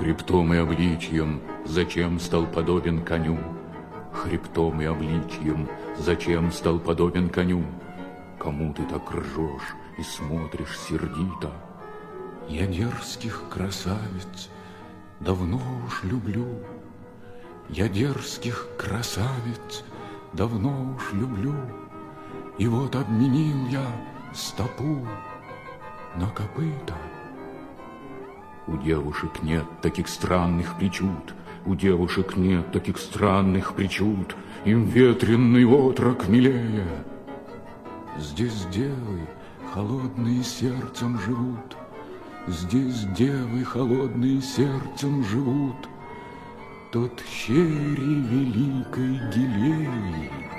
Хребтом и обличьем зачем стал подобен коню? Хребтом и обличьем зачем стал подобен коню? Кому ты так ржешь и смотришь сердито? Я дерзких красавиц давно уж люблю. Я дерзких красавиц давно уж люблю. И вот обменил я стопу на копыта. У девушек нет таких странных причуд, У девушек нет таких странных причуд, Им ветреный отрок милее. Здесь девы холодные сердцем живут, Здесь девы холодные сердцем живут. Тот щери великой Гилеи